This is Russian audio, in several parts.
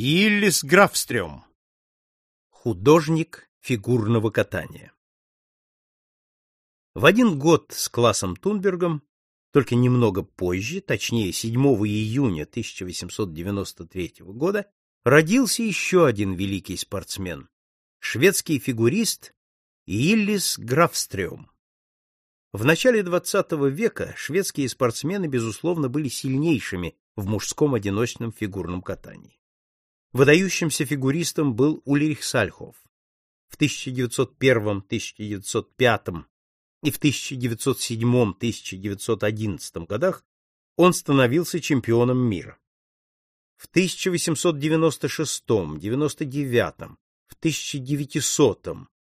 Иллис Графстрём. Художник фигурного катания. В один год с классом Тунбергом, только немного позже, точнее 7 июня 1893 года, родился еще один великий спортсмен шведский фигурист Иллис Графстрём. В начале XX века шведские спортсмены безусловно были сильнейшими в мужском одиночном фигурном катании. Выдающимся фигуристом был Ульрих Сальхов. В 1901, 1905 и в 1907-1911 годах он становился чемпионом мира. В 1896, 99, в 1900,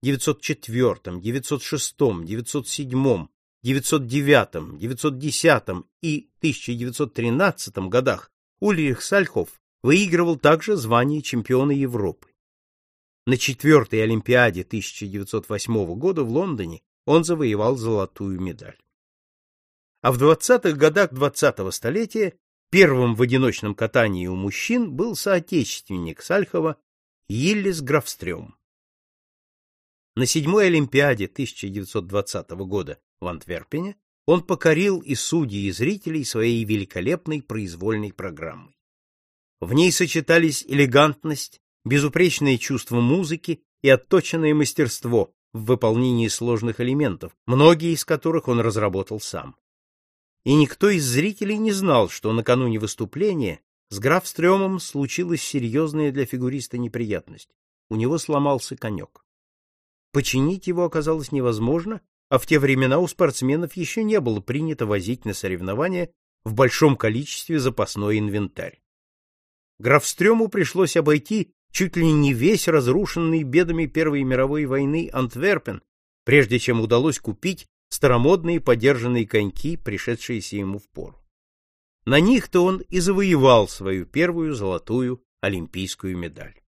904, 906, 907, 909, 910 и 1913 годах Ульрих Сальхов выигрывал также звание чемпиона Европы. На четвертой Олимпиаде 1908 года в Лондоне он завоевал золотую медаль. А в 20-х годах 20-го столетия первым в одиночном катании у мужчин был соотечественник Сальхова Йиллис Графстрём. На седьмой Олимпиаде 1920 года в Антверпене он покорил и судей, и зрителей своей великолепной произвольной программой. В ней сочетались элегантность, безупречное чувство музыки и отточенное мастерство в выполнении сложных элементов, многие из которых он разработал сам. И никто из зрителей не знал, что накануне выступления с графстрёмом случилась серьезная для фигуриста неприятность. У него сломался конек. Починить его оказалось невозможно, а в те времена у спортсменов еще не было принято возить на соревнования в большом количестве запасной инвентарь. Графстрёму пришлось обойти чуть ли не весь разрушенный бедами Первой мировой войны Антверпен, прежде чем удалось купить старомодные подержанные коньки, пришедшиеся ему в пору. На них-то он и завоевал свою первую золотую олимпийскую медаль.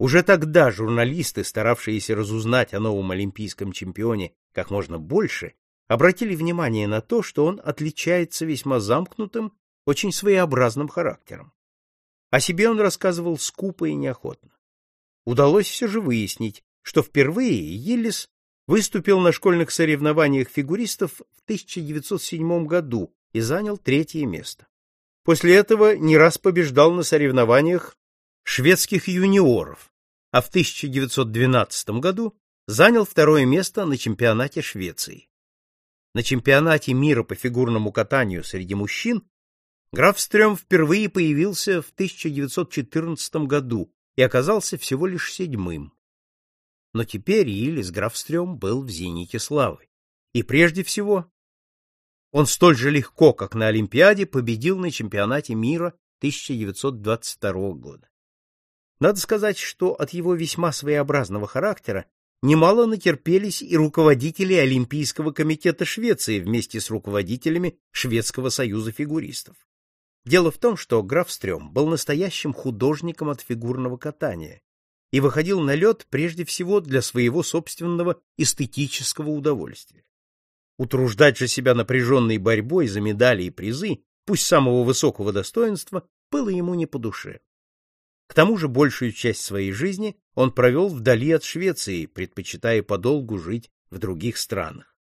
Уже тогда журналисты, старавшиеся разузнать о новом олимпийском чемпионе как можно больше, обратили внимание на то, что он отличается весьма замкнутым, очень своеобразным характером. О себе он рассказывал скупо и неохотно. Удалось все же выяснить, что впервые Йиллис выступил на школьных соревнованиях фигуристов в 1907 году и занял третье место. После этого не раз побеждал на соревнованиях шведских юниоров, а в 1912 году занял второе место на чемпионате Швеции. На чемпионате мира по фигурному катанию среди мужчин граф Стрём впервые появился в 1914 году и оказался всего лишь седьмым. Но теперь Илис Графстрём был в зените славы. И прежде всего он столь же легко, как на Олимпиаде, победил на чемпионате мира 1922 года. Надо сказать, что от его весьма своеобразного характера немало натерпелись и руководители Олимпийского комитета Швеции вместе с руководителями Шведского союза фигуристов. Дело в том, что граф Стрём был настоящим художником от фигурного катания и выходил на лед прежде всего для своего собственного эстетического удовольствия. Утруждать же себя напряженной борьбой за медали и призы, пусть самого высокого достоинства, было ему не по душе. К тому же большую часть своей жизни он провел вдали от Швеции, предпочитая подолгу жить в других странах.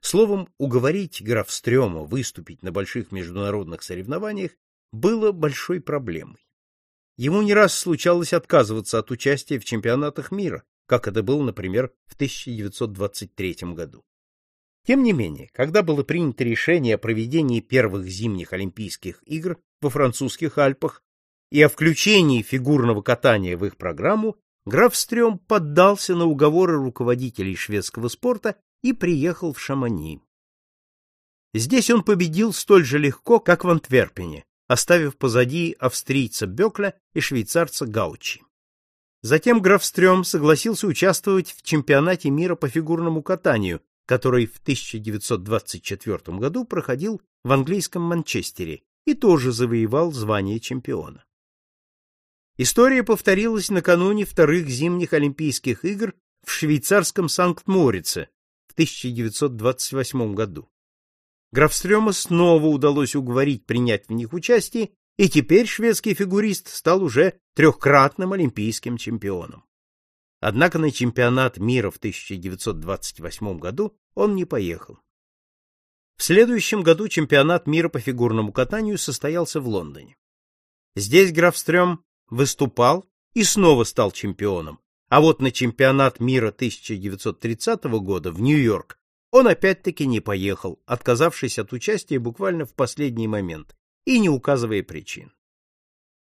Словом, уговорить Графстрёма выступить на больших международных соревнованиях было большой проблемой. Ему не раз случалось отказываться от участия в чемпионатах мира, как это было, например, в 1923 году. Тем не менее, когда было принято решение о проведении первых зимних Олимпийских игр во французских Альпах и о включении фигурного катания в их программу, граф Стрём поддался на уговоры руководителей шведского спорта и приехал в Шамани. Здесь он победил столь же легко, как в Антверпене, оставив позади австрийца Бёкля и швейцарца Гаучи. Затем граф Стрём согласился участвовать в чемпионате мира по фигурному катанию, который в 1924 году проходил в английском Манчестере и тоже завоевал звание чемпиона. История повторилась накануне вторых зимних Олимпийских игр в швейцарском Санкт-Морице в 1928 году. Графстрёма снова удалось уговорить принять в них участие, и теперь шведский фигурист стал уже трехкратным олимпийским чемпионом. Однако на чемпионат мира в 1928 году он не поехал. В следующем году чемпионат мира по фигурному катанию состоялся в Лондоне. Здесь Графстрём выступал и снова стал чемпионом, а вот на чемпионат мира 1930 года в Нью-Йорк он опять-таки не поехал, отказавшись от участия буквально в последний момент и не указывая причин.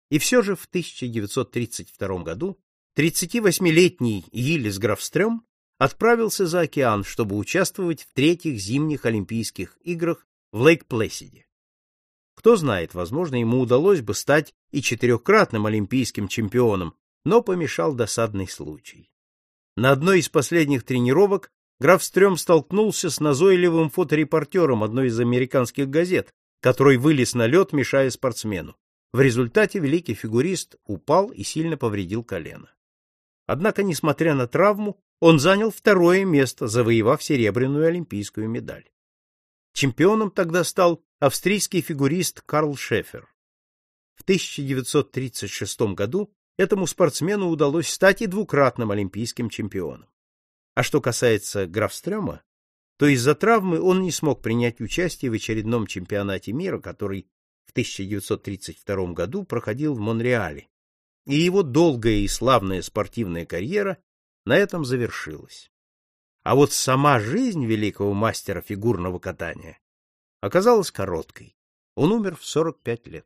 И все же в 1932 году 38-летний Йиллис Графстрём отправился за океан, чтобы участвовать в третьих зимних Олимпийских играх в Лейк-Плэсиде. Кто знает, возможно, ему удалось бы стать и четырехкратным олимпийским чемпионом, но помешал досадный случай. На одной из последних тренировок граф Стрём столкнулся с назойливым фоторепортером одной из американских газет, который вылез на лед, мешая спортсмену. В результате великий фигурист упал и сильно повредил колено. Однако, несмотря на травму, он занял второе место, завоевав серебряную олимпийскую медаль. Чемпионом тогда стал австрийский фигурист Карл Шефер. В 1936 году этому спортсмену удалось стать и двукратным олимпийским чемпионом. А что касается Графстрёма, то из-за травмы он не смог принять участие в очередном чемпионате мира, который в 1932 году проходил в Монреале, и его долгая и славная спортивная карьера на этом завершилась. А вот сама жизнь великого мастера фигурного катания оказалась короткой. Он умер в 45 лет.